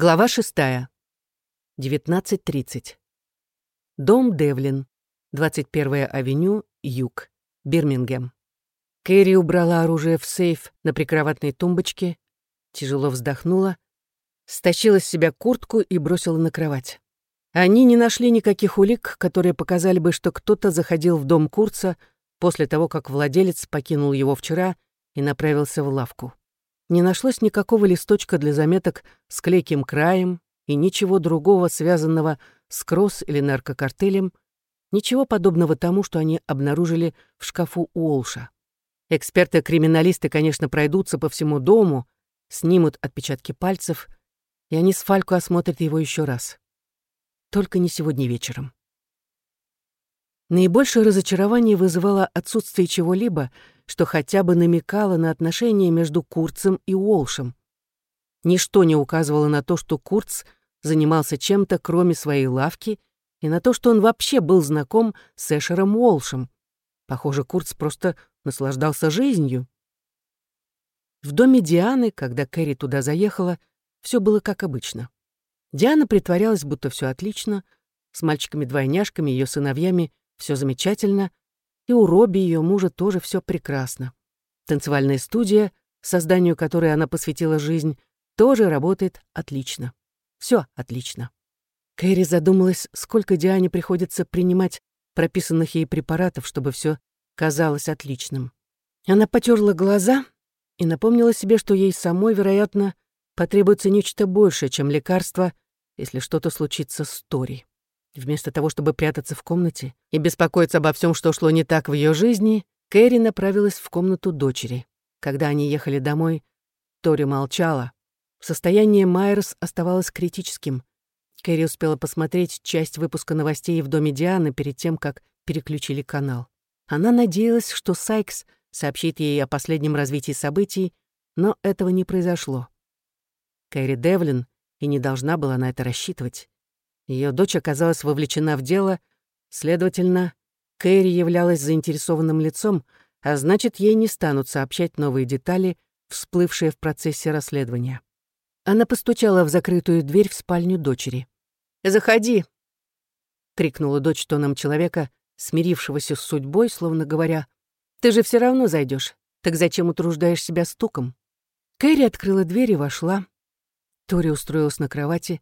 Глава шестая. 19.30. Дом Девлин. 21-я авеню, Юг. Бирмингем. Кэрри убрала оружие в сейф на прикроватной тумбочке, тяжело вздохнула, стащила с себя куртку и бросила на кровать. Они не нашли никаких улик, которые показали бы, что кто-то заходил в дом Курца после того, как владелец покинул его вчера и направился в лавку. Не нашлось никакого листочка для заметок с клейким краем и ничего другого, связанного с кросс или наркокартелем, ничего подобного тому, что они обнаружили в шкафу Уолша. Эксперты-криминалисты, конечно, пройдутся по всему дому, снимут отпечатки пальцев, и они с Фалько осмотрят его еще раз. Только не сегодня вечером. Наибольшее разочарование вызывало отсутствие чего-либо, что хотя бы намекало на отношения между Курцем и Уолшем. Ничто не указывало на то, что Курц занимался чем-то, кроме своей лавки, и на то, что он вообще был знаком с Эшером Уолшем. Похоже, Курц просто наслаждался жизнью. В доме Дианы, когда Кэрри туда заехала, все было как обычно. Диана притворялась, будто все отлично, с мальчиками-двойняшками, ее сыновьями все замечательно, и у Робби, ее мужа, тоже все прекрасно. Танцевальная студия, созданию которой она посвятила жизнь, тоже работает отлично. Все отлично. Кэрри задумалась, сколько Диане приходится принимать прописанных ей препаратов, чтобы все казалось отличным. Она потерла глаза и напомнила себе, что ей самой, вероятно, потребуется нечто большее, чем лекарство, если что-то случится с Тори. Вместо того, чтобы прятаться в комнате и беспокоиться обо всем, что шло не так в ее жизни, Кэрри направилась в комнату дочери. Когда они ехали домой, Тори молчала. Состояние Майерс оставалось критическим. Кэрри успела посмотреть часть выпуска новостей в доме Дианы перед тем, как переключили канал. Она надеялась, что Сайкс сообщит ей о последнем развитии событий, но этого не произошло. Кэрри Девлин и не должна была на это рассчитывать. Ее дочь оказалась вовлечена в дело, следовательно, Кэрри являлась заинтересованным лицом, а значит, ей не станут сообщать новые детали, всплывшие в процессе расследования. Она постучала в закрытую дверь в спальню дочери. «Заходи!» — крикнула дочь тоном человека, смирившегося с судьбой, словно говоря, «Ты же все равно зайдешь. Так зачем утруждаешь себя стуком?» Кэрри открыла дверь и вошла. Тори устроилась на кровати,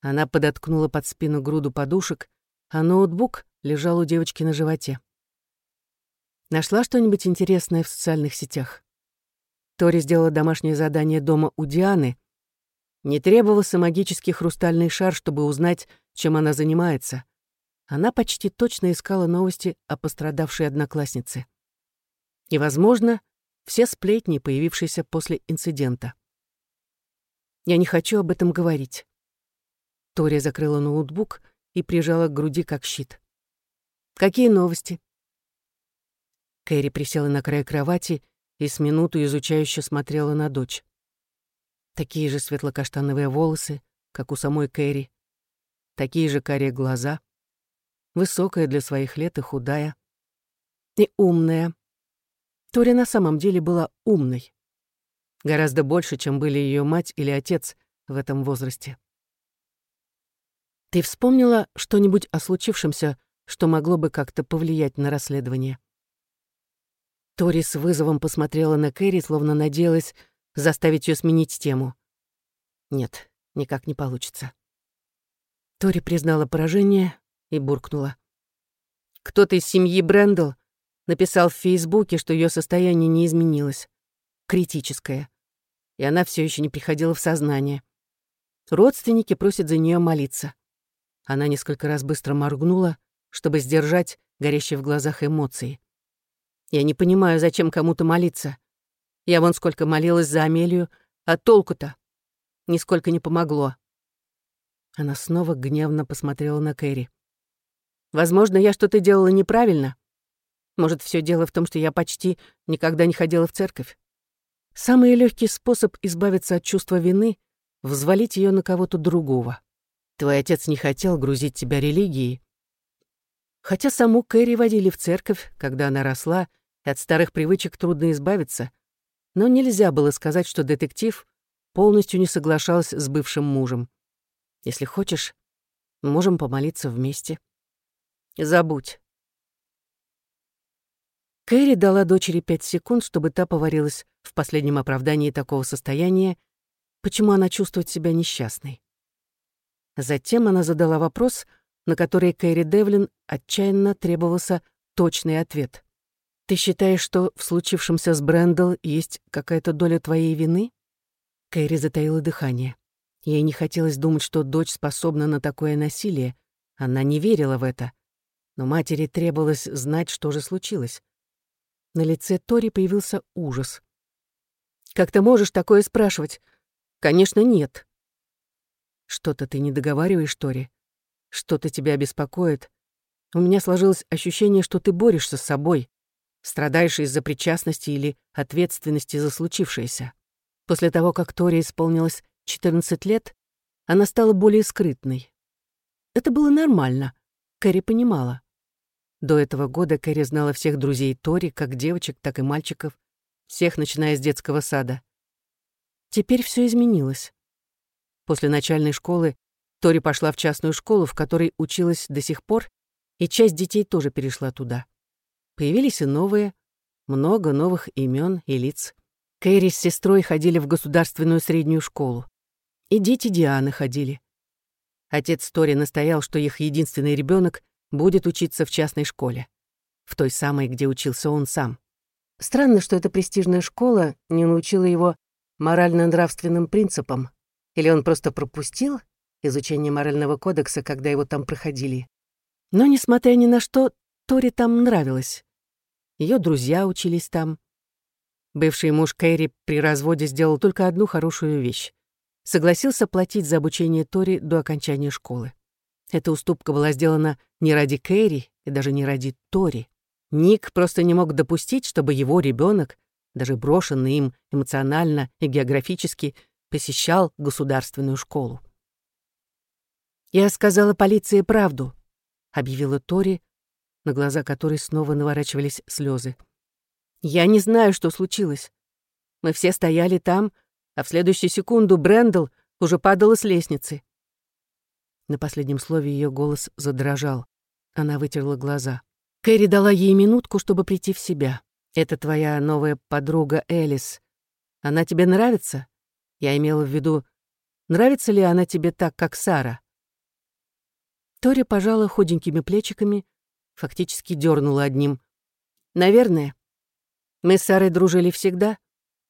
она подоткнула под спину груду подушек, а ноутбук лежал у девочки на животе. Нашла что-нибудь интересное в социальных сетях? Тори сделала домашнее задание дома у Дианы. Не требовался магический хрустальный шар, чтобы узнать, чем она занимается. Она почти точно искала новости о пострадавшей однокласснице. И, возможно, все сплетни, появившиеся после инцидента. Я не хочу об этом говорить. Тори закрыла ноутбук и прижала к груди как щит. «Какие новости?» Кэрри присела на край кровати и с минуту изучающе смотрела на дочь. Такие же светло-каштановые волосы, как у самой Кэрри. Такие же карие глаза. Высокая для своих лет и худая. И умная. Тори на самом деле была умной. Гораздо больше, чем были ее мать или отец в этом возрасте. Ты вспомнила что-нибудь о случившемся, что могло бы как-то повлиять на расследование?» Тори с вызовом посмотрела на Кэрри, словно надеялась заставить ее сменить тему. «Нет, никак не получится». Тори признала поражение и буркнула. «Кто-то из семьи Брэндл написал в Фейсбуке, что ее состояние не изменилось. Критическое. И она все еще не приходила в сознание. Родственники просят за нее молиться. Она несколько раз быстро моргнула, чтобы сдержать горящие в глазах эмоции. «Я не понимаю, зачем кому-то молиться. Я вон сколько молилась за Амелию, а толку-то? Нисколько не помогло». Она снова гневно посмотрела на Кэрри. «Возможно, я что-то делала неправильно. Может, все дело в том, что я почти никогда не ходила в церковь. Самый легкий способ избавиться от чувства вины — взвалить ее на кого-то другого. Твой отец не хотел грузить тебя религией. Хотя саму Кэрри водили в церковь, когда она росла, и от старых привычек трудно избавиться, но нельзя было сказать, что детектив полностью не соглашалась с бывшим мужем. Если хочешь, можем помолиться вместе. Забудь. Кэрри дала дочери пять секунд, чтобы та поварилась в последнем оправдании такого состояния, почему она чувствует себя несчастной. Затем она задала вопрос, на который Кэрри Девлин отчаянно требовался точный ответ. «Ты считаешь, что в случившемся с Брэндл есть какая-то доля твоей вины?» Кэрри затаила дыхание. Ей не хотелось думать, что дочь способна на такое насилие. Она не верила в это. Но матери требовалось знать, что же случилось. На лице Тори появился ужас. «Как ты можешь такое спрашивать? Конечно, нет». «Что-то ты не договариваешь, Тори. Что-то тебя беспокоит. У меня сложилось ощущение, что ты борешься с собой, страдаешь из-за причастности или ответственности за случившееся. После того, как Тори исполнилось 14 лет, она стала более скрытной. Это было нормально, Кэрри понимала. До этого года Кэрри знала всех друзей Тори, как девочек, так и мальчиков, всех, начиная с детского сада. Теперь все изменилось. После начальной школы Тори пошла в частную школу, в которой училась до сих пор, и часть детей тоже перешла туда. Появились и новые, много новых имен и лиц. Кэрри с сестрой ходили в государственную среднюю школу. И дети Дианы ходили. Отец Тори настоял, что их единственный ребенок будет учиться в частной школе. В той самой, где учился он сам. Странно, что эта престижная школа не научила его морально-нравственным принципам. Или он просто пропустил изучение морального кодекса, когда его там проходили. Но, несмотря ни на что, Тори там нравилось. Ее друзья учились там. Бывший муж Кэрри при разводе сделал только одну хорошую вещь согласился платить за обучение Тори до окончания школы. Эта уступка была сделана не ради Кэрри и даже не ради Тори. Ник просто не мог допустить, чтобы его ребенок, даже брошенный им эмоционально и географически, посещал государственную школу. «Я сказала полиции правду», — объявила Тори, на глаза которой снова наворачивались слезы. «Я не знаю, что случилось. Мы все стояли там, — а в следующую секунду Брэндл уже падала с лестницы. На последнем слове ее голос задрожал. Она вытерла глаза. Кэрри дала ей минутку, чтобы прийти в себя. «Это твоя новая подруга Элис. Она тебе нравится?» Я имела в виду, нравится ли она тебе так, как Сара? Тори пожала худенькими плечиками, фактически дернула одним. «Наверное. Мы с Сарой дружили всегда.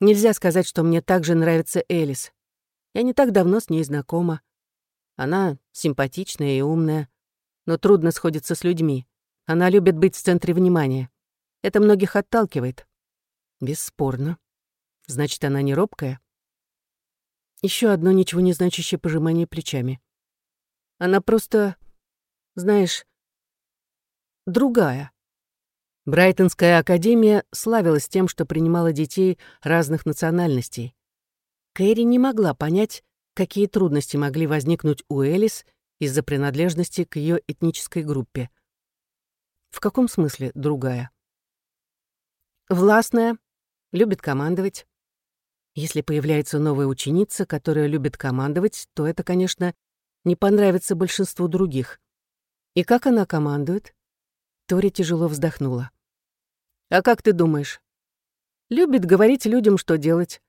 Нельзя сказать, что мне также нравится Элис. Я не так давно с ней знакома. Она симпатичная и умная, но трудно сходится с людьми. Она любит быть в центре внимания. Это многих отталкивает. Бесспорно. Значит, она не робкая? Еще одно ничего не значащее пожимание плечами. Она просто, знаешь, другая. Брайтонская академия славилась тем, что принимала детей разных национальностей. Кэрри не могла понять, какие трудности могли возникнуть у Элис из-за принадлежности к ее этнической группе. В каком смысле другая? Властная, любит командовать. Если появляется новая ученица, которая любит командовать, то это, конечно, не понравится большинству других. И как она командует? Тори тяжело вздохнула. А как ты думаешь? Любит говорить людям, что делать.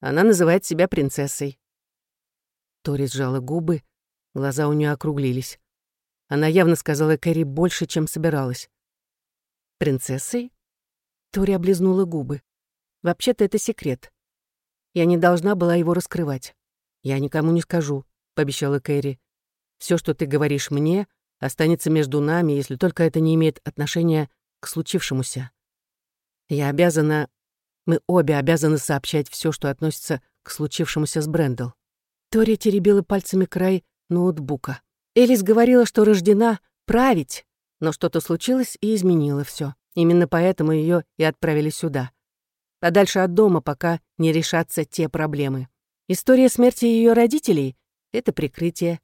Она называет себя принцессой. Тори сжала губы, глаза у нее округлились. Она явно сказала Кэрри больше, чем собиралась. «Принцессой?» Тори облизнула губы. «Вообще-то это секрет. Я не должна была его раскрывать. Я никому не скажу», — пообещала Кэрри. Все, что ты говоришь мне, останется между нами, если только это не имеет отношения к случившемуся. Я обязана... Мы обе обязаны сообщать все, что относится к случившемуся с Брэндл. Тори теребила пальцами край ноутбука. Элис говорила, что рождена править, но что-то случилось и изменило все. Именно поэтому ее и отправили сюда. Подальше от дома, пока не решатся те проблемы. История смерти ее родителей — это прикрытие.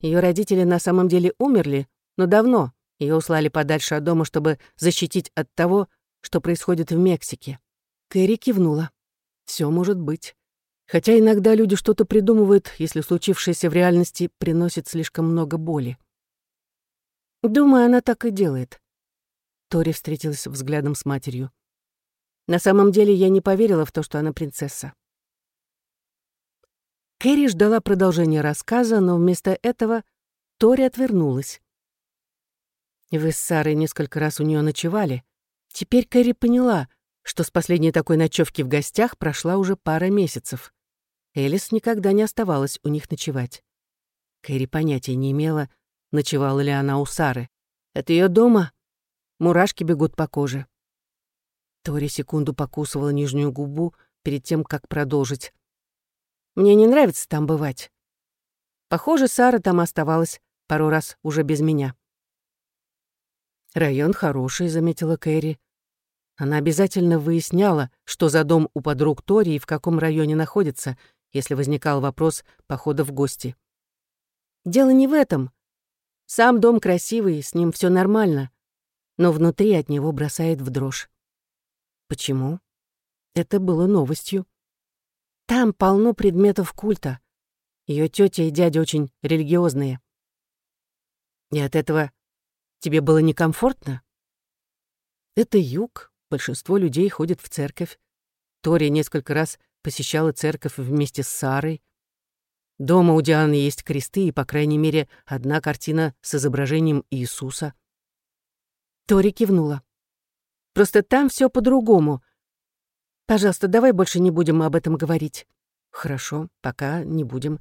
Ее родители на самом деле умерли, но давно, ее услали подальше от дома, чтобы защитить от того, что происходит в Мексике. Кэрри кивнула. Все может быть. Хотя иногда люди что-то придумывают, если случившееся в реальности приносит слишком много боли. Думаю, она так и делает. Тори встретилась взглядом с матерью. На самом деле я не поверила в то, что она принцесса. Кэрри ждала продолжения рассказа, но вместо этого Тори отвернулась. Вы с Сарой несколько раз у нее ночевали. Теперь Кэрри поняла, что с последней такой ночевки в гостях прошла уже пара месяцев. Элис никогда не оставалась у них ночевать. Кэрри понятия не имела, ночевала ли она у Сары. Это ее дома. Мурашки бегут по коже. Тори секунду покусывала нижнюю губу перед тем, как продолжить. «Мне не нравится там бывать. Похоже, Сара там оставалась пару раз уже без меня». «Район хороший», — заметила Кэрри. Она обязательно выясняла, что за дом у подруг Тори и в каком районе находится, если возникал вопрос похода в гости. «Дело не в этом. Сам дом красивый, с ним все нормально, но внутри от него бросает в дрожь. Почему? Это было новостью. Там полно предметов культа. Ее тетя и дядя очень религиозные. И от этого тебе было некомфортно? Это юг, большинство людей ходит в церковь. Тори несколько раз посещала церковь вместе с Сарой. Дома у Дианы есть кресты и, по крайней мере, одна картина с изображением Иисуса. Тори кивнула. Просто там все по-другому. Пожалуйста, давай больше не будем об этом говорить. Хорошо, пока не будем.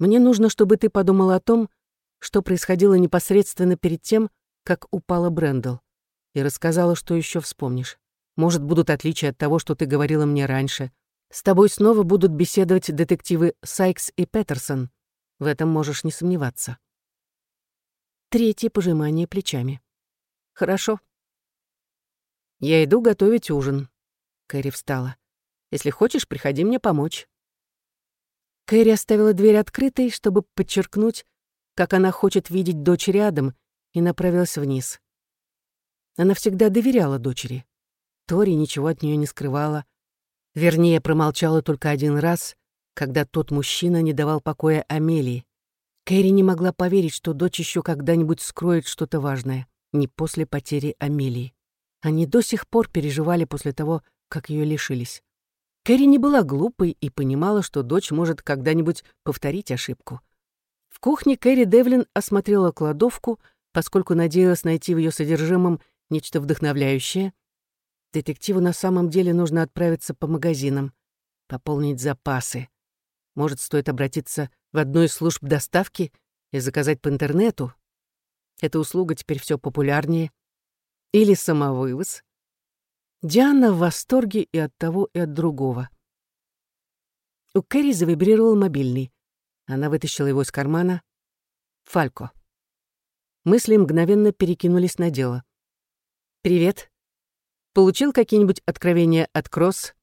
Мне нужно, чтобы ты подумала о том, что происходило непосредственно перед тем, как упала Брэндл, и рассказала, что еще вспомнишь. Может, будут отличия от того, что ты говорила мне раньше. С тобой снова будут беседовать детективы Сайкс и Петерсон. В этом можешь не сомневаться. Третье пожимание плечами. Хорошо, «Я иду готовить ужин». Кэрри встала. «Если хочешь, приходи мне помочь». Кэрри оставила дверь открытой, чтобы подчеркнуть, как она хочет видеть дочь рядом, и направилась вниз. Она всегда доверяла дочери. Тори ничего от нее не скрывала. Вернее, промолчала только один раз, когда тот мужчина не давал покоя Амелии. Кэрри не могла поверить, что дочь еще когда-нибудь скроет что-то важное, не после потери Амелии. Они до сих пор переживали после того, как ее лишились. Кэрри не была глупой и понимала, что дочь может когда-нибудь повторить ошибку. В кухне Кэрри Девлин осмотрела кладовку, поскольку надеялась найти в ее содержимом нечто вдохновляющее. Детективу на самом деле нужно отправиться по магазинам, пополнить запасы. Может, стоит обратиться в одну из служб доставки и заказать по интернету? Эта услуга теперь все популярнее. Или самовывоз. Диана в восторге и от того, и от другого. У Кэрри завибрировал мобильный. Она вытащила его из кармана. Фалько. Мысли мгновенно перекинулись на дело. «Привет. Получил какие-нибудь откровения от Кросс?»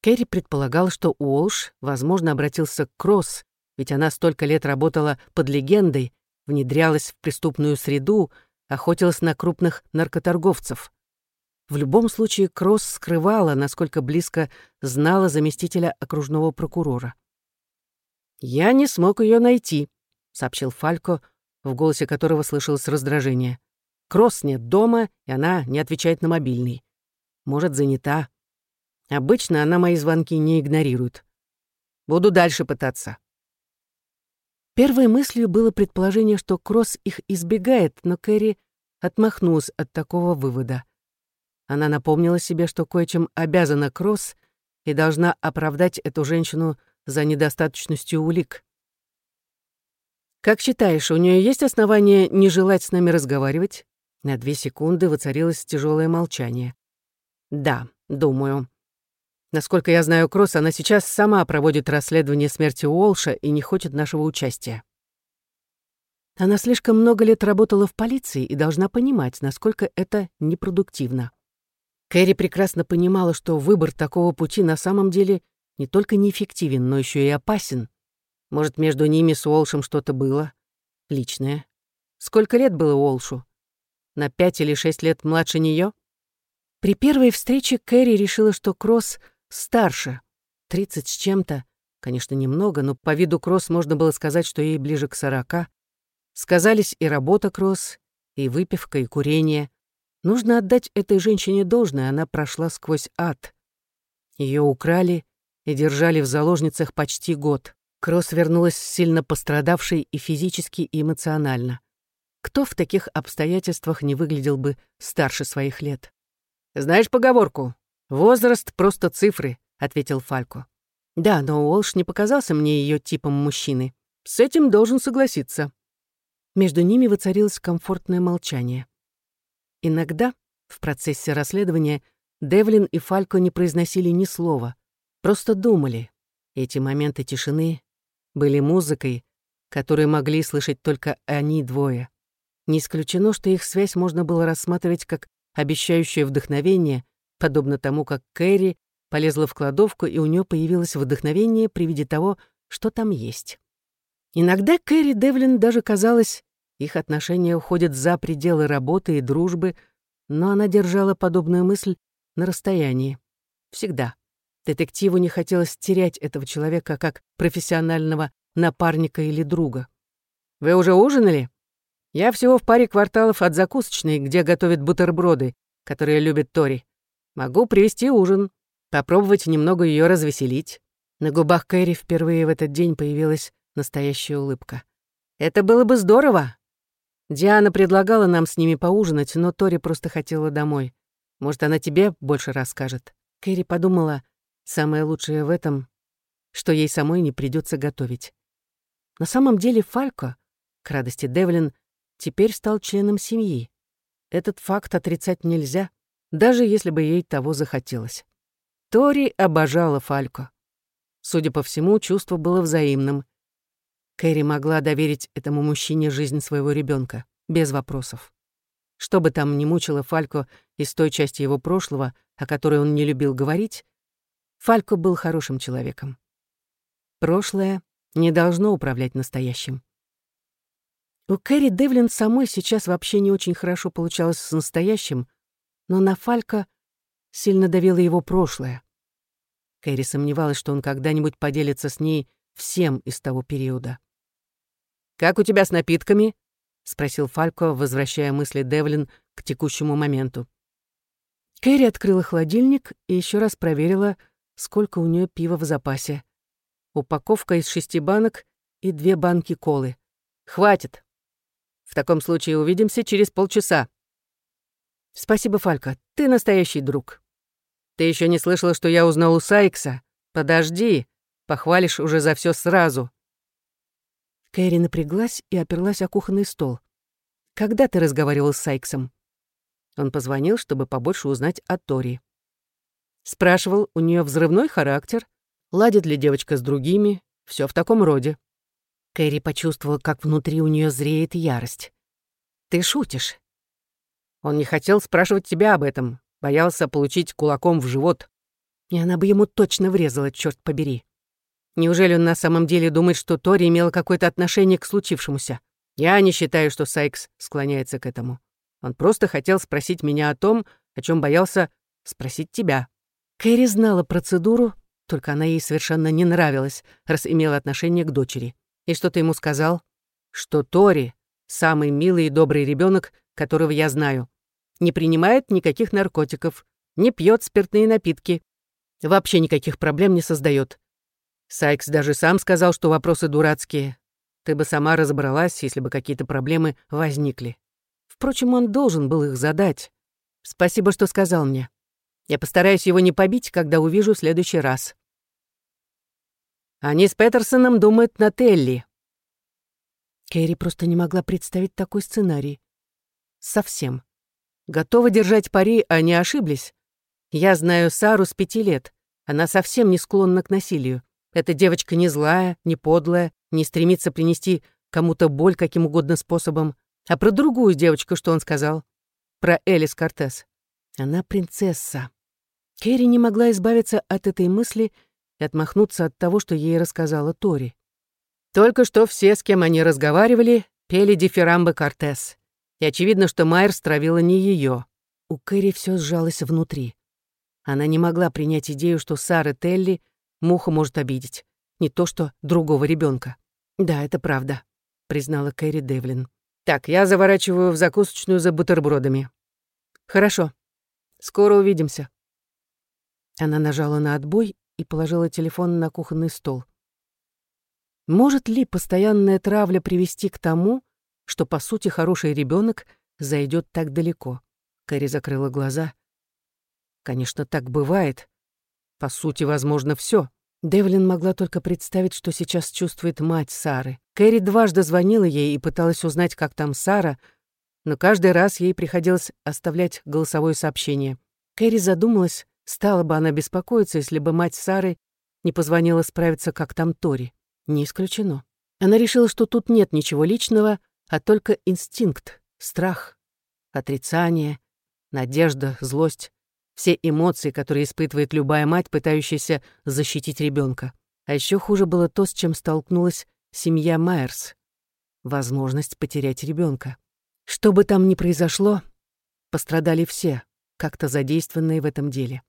Кэрри предполагал, что Уолш, возможно, обратился к Кросс, ведь она столько лет работала под легендой, внедрялась в преступную среду, охотилась на крупных наркоторговцев. В любом случае, Кросс скрывала, насколько близко знала заместителя окружного прокурора. «Я не смог ее найти», — сообщил Фалько, в голосе которого слышалось раздражение. «Кросс нет дома, и она не отвечает на мобильный. Может, занята. Обычно она мои звонки не игнорирует. Буду дальше пытаться». Первой мыслью было предположение, что Кросс их избегает, но Кэрри отмахнулась от такого вывода. Она напомнила себе, что кое-чем обязана Кросс и должна оправдать эту женщину за недостаточностью улик. «Как считаешь, у нее есть основания не желать с нами разговаривать?» На две секунды воцарилось тяжелое молчание. «Да, думаю. Насколько я знаю Кросс, она сейчас сама проводит расследование смерти Уолша и не хочет нашего участия. Она слишком много лет работала в полиции и должна понимать, насколько это непродуктивно. Кэрри прекрасно понимала, что выбор такого пути на самом деле не только неэффективен, но еще и опасен. Может, между ними с Уолшем что-то было? Личное. Сколько лет было Уолшу? На пять или шесть лет младше нее? При первой встрече Кэрри решила, что Кросс старше, 30 с чем-то, конечно, немного, но по виду Кросс можно было сказать, что ей ближе к сорока. Сказались и работа Кросс, и выпивка, и курение. Нужно отдать этой женщине должное, она прошла сквозь ад. Ее украли и держали в заложницах почти год. Кросс вернулась сильно пострадавшей и физически, и эмоционально. Кто в таких обстоятельствах не выглядел бы старше своих лет? «Знаешь поговорку? Возраст — просто цифры», — ответил Фалько. «Да, но Уолш не показался мне ее типом мужчины. С этим должен согласиться». Между ними воцарилось комфортное молчание. Иногда в процессе расследования Девлин и Фалько не произносили ни слова, просто думали. Эти моменты тишины были музыкой, которую могли слышать только они двое. Не исключено, что их связь можно было рассматривать как обещающее вдохновение, подобно тому, как Кэрри полезла в кладовку, и у нее появилось вдохновение при виде того, что там есть. Иногда Кэрри Девлин даже казалось, их отношения уходят за пределы работы и дружбы, но она держала подобную мысль на расстоянии. Всегда. Детективу не хотелось терять этого человека как профессионального напарника или друга. «Вы уже ужинали? Я всего в паре кварталов от закусочной, где готовят бутерброды, которые любит Тори. Могу привезти ужин, попробовать немного ее развеселить». На губах Кэрри впервые в этот день появилась настоящая улыбка. «Это было бы здорово!» Диана предлагала нам с ними поужинать, но Тори просто хотела домой. Может, она тебе больше расскажет. Кэрри подумала, самое лучшее в этом, что ей самой не придется готовить. На самом деле Фалько, к радости Девлин, теперь стал членом семьи. Этот факт отрицать нельзя, даже если бы ей того захотелось. Тори обожала Фалько. Судя по всему, чувство было взаимным. Кэрри могла доверить этому мужчине жизнь своего ребенка без вопросов. Что бы там ни мучило Фалько из той части его прошлого, о которой он не любил говорить, Фалько был хорошим человеком. Прошлое не должно управлять настоящим. У Кэрри Девлин самой сейчас вообще не очень хорошо получалось с настоящим, но на Фалько сильно давило его прошлое. Кэрри сомневалась, что он когда-нибудь поделится с ней всем из того периода. «Как у тебя с напитками?» — спросил Фалько, возвращая мысли Девлин к текущему моменту. Кэрри открыла холодильник и еще раз проверила, сколько у нее пива в запасе. Упаковка из шести банок и две банки колы. «Хватит. В таком случае увидимся через полчаса». «Спасибо, Фалько, ты настоящий друг». «Ты еще не слышала, что я узнал у Сайкса? Подожди, похвалишь уже за все сразу». Кэрри напряглась и оперлась о кухонный стол. «Когда ты разговаривал с Сайксом?» Он позвонил, чтобы побольше узнать о Тори. Спрашивал, у нее взрывной характер, ладит ли девочка с другими, все в таком роде. Кэрри почувствовала, как внутри у нее зреет ярость. «Ты шутишь?» Он не хотел спрашивать тебя об этом, боялся получить кулаком в живот. И она бы ему точно врезала, черт побери. Неужели он на самом деле думает, что Тори имела какое-то отношение к случившемуся? Я не считаю, что Сайкс склоняется к этому. Он просто хотел спросить меня о том, о чем боялся спросить тебя. Кэрри знала процедуру, только она ей совершенно не нравилась, раз имела отношение к дочери. И что ты ему сказал? Что Тори — самый милый и добрый ребенок, которого я знаю. Не принимает никаких наркотиков, не пьет спиртные напитки, вообще никаких проблем не создает. Сайкс даже сам сказал, что вопросы дурацкие. Ты бы сама разобралась, если бы какие-то проблемы возникли. Впрочем, он должен был их задать. Спасибо, что сказал мне. Я постараюсь его не побить, когда увижу в следующий раз. Они с Петерсоном думают на Телли. Кэрри просто не могла представить такой сценарий. Совсем. Готова держать пари, а не ошиблись. Я знаю Сару с пяти лет. Она совсем не склонна к насилию. Эта девочка не злая, не подлая, не стремится принести кому-то боль каким угодно способом. А про другую девочку что он сказал? Про Элис Кортес. Она принцесса. Керри не могла избавиться от этой мысли и отмахнуться от того, что ей рассказала Тори. Только что все, с кем они разговаривали, пели дифирамбы Кортес. И очевидно, что Майер стравила не ее. У Кэрри все сжалось внутри. Она не могла принять идею, что Сара Телли Муха может обидеть. не то что другого ребенка. «Да, это правда», — признала Кэрри Девлин. «Так, я заворачиваю в закусочную за бутербродами». «Хорошо. Скоро увидимся». Она нажала на отбой и положила телефон на кухонный стол. Может ли постоянная травля привести к тому, что, по сути, хороший ребенок зайдет так далеко? Кэрри закрыла глаза. Конечно, так бывает. По сути, возможно, все. Девлин могла только представить, что сейчас чувствует мать Сары. Кэрри дважды звонила ей и пыталась узнать, как там Сара, но каждый раз ей приходилось оставлять голосовое сообщение. Кэрри задумалась, стала бы она беспокоиться, если бы мать Сары не позвонила справиться, как там Тори. Не исключено. Она решила, что тут нет ничего личного, а только инстинкт, страх, отрицание, надежда, злость, все эмоции, которые испытывает любая мать, пытающаяся защитить ребенка. А еще хуже было то, с чем столкнулась семья Майерс. Возможность потерять ребенка. Что бы там ни произошло, пострадали все, как-то задействованные в этом деле.